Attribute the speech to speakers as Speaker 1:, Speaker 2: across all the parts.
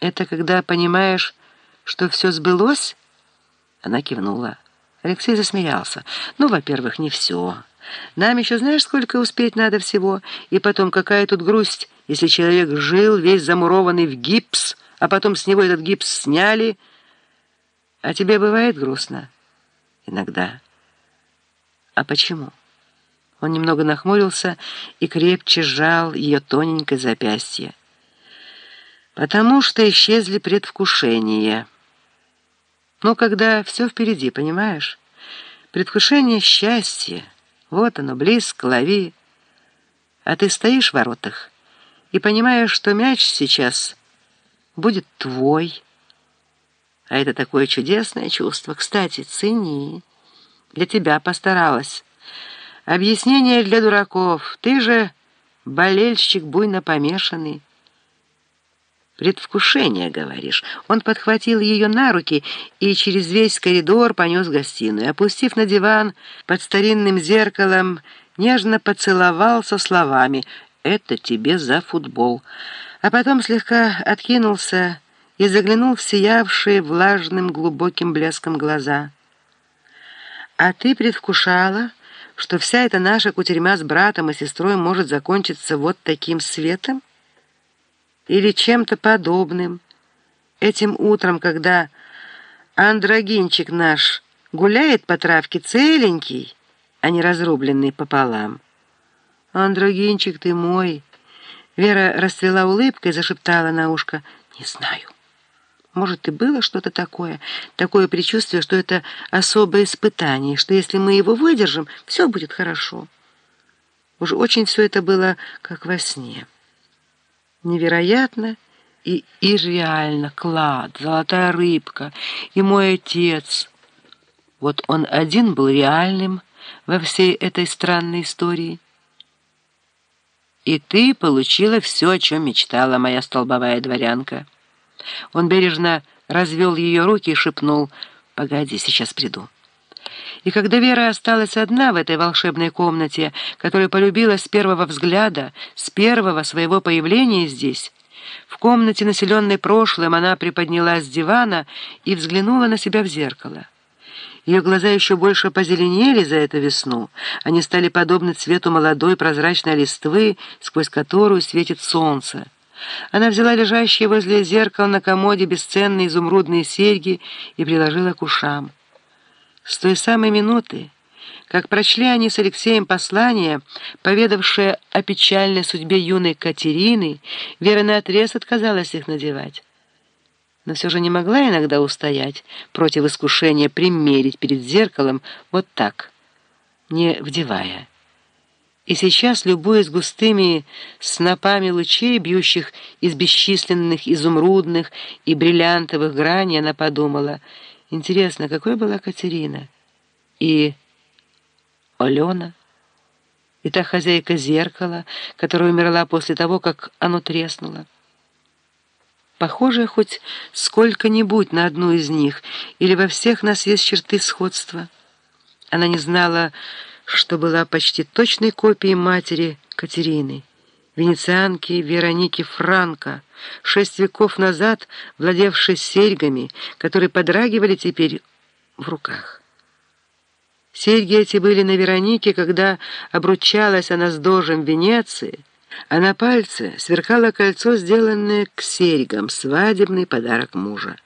Speaker 1: Это когда понимаешь, что все сбылось?» Она кивнула. Алексей засмеялся. «Ну, во-первых, не все. Нам еще знаешь, сколько успеть надо всего? И потом, какая тут грусть, если человек жил весь замурованный в гипс, а потом с него этот гипс сняли. А тебе бывает грустно?» «Иногда». «А почему?» Он немного нахмурился и крепче сжал ее тоненькое запястье. «Потому что исчезли предвкушения». Ну, когда все впереди, понимаешь? Предвкушение счастья. Вот оно, близко, лови. А ты стоишь в воротах и понимаешь, что мяч сейчас будет твой. А это такое чудесное чувство. Кстати, цени. Для тебя постаралась. Объяснение для дураков. Ты же болельщик буйно помешанный. «Предвкушение, говоришь». Он подхватил ее на руки и через весь коридор понес в гостиную. Опустив на диван под старинным зеркалом, нежно поцеловал со словами «Это тебе за футбол». А потом слегка откинулся и заглянул в сиявшие влажным глубоким блеском глаза. «А ты предвкушала, что вся эта наша кутерьма с братом и сестрой может закончиться вот таким светом?» Или чем-то подобным. Этим утром, когда андрогинчик наш гуляет по травке целенький, а не разрубленный пополам. «Андрогинчик ты мой!» Вера расцвела улыбкой и зашептала на ушко. «Не знаю. Может, и было что-то такое, такое предчувствие, что это особое испытание, что если мы его выдержим, все будет хорошо». Уж очень все это было как во сне невероятно и ирреально. Клад, золотая рыбка и мой отец. Вот он один был реальным во всей этой странной истории. И ты получила все, о чем мечтала моя столбовая дворянка. Он бережно развел ее руки и шепнул «Погоди, сейчас приду». И когда Вера осталась одна в этой волшебной комнате, которую полюбила с первого взгляда, с первого своего появления здесь, в комнате, населенной прошлым, она приподнялась с дивана и взглянула на себя в зеркало. Ее глаза еще больше позеленели за эту весну. Они стали подобны цвету молодой прозрачной листвы, сквозь которую светит солнце. Она взяла лежащие возле зеркала на комоде бесценные изумрудные серьги и приложила к ушам. С той самой минуты, как прочли они с Алексеем послание, поведавшее о печальной судьбе юной Катерины, Вера наотрез отказалась их надевать. Но все же не могла иногда устоять против искушения примерить перед зеркалом вот так, не вдевая. И сейчас, любуясь густыми снопами лучей, бьющих из бесчисленных изумрудных и бриллиантовых граней, она подумала — Интересно, какой была Катерина? И Алена? И та хозяйка зеркала, которая умерла после того, как оно треснуло? Похоже хоть сколько-нибудь на одну из них, или во всех нас есть черты сходства. Она не знала, что была почти точной копией матери Катерины венецианки Вероники Франко, шесть веков назад владевшей серьгами, которые подрагивали теперь в руках. Серьги эти были на Веронике, когда обручалась она с дожем Венеции, а на пальце сверкало кольцо, сделанное к серьгам, свадебный подарок мужа.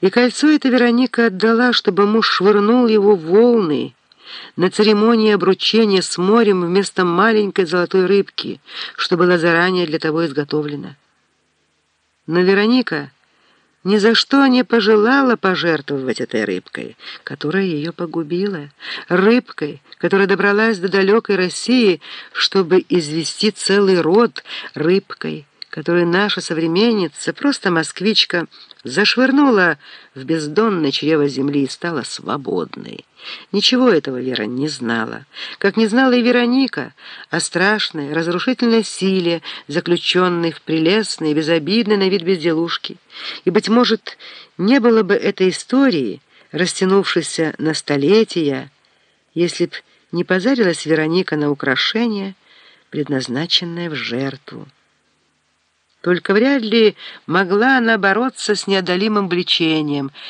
Speaker 1: И кольцо это Вероника отдала, чтобы муж швырнул его в волны, на церемонии обручения с морем вместо маленькой золотой рыбки, что была заранее для того изготовлена. Но Вероника ни за что не пожелала пожертвовать этой рыбкой, которая ее погубила, рыбкой, которая добралась до далекой России, чтобы извести целый род рыбкой, которую наша современница, просто москвичка, зашвырнула в бездонное чрево земли и стала свободной. Ничего этого Вера не знала, как не знала и Вероника о страшной, разрушительной силе, заключенной в прелестной, безобидной на вид безделушки. И, быть может, не было бы этой истории, растянувшейся на столетия, если б не позарилась Вероника на украшение, предназначенное в жертву. Только вряд ли могла она бороться с неодолимым влечением,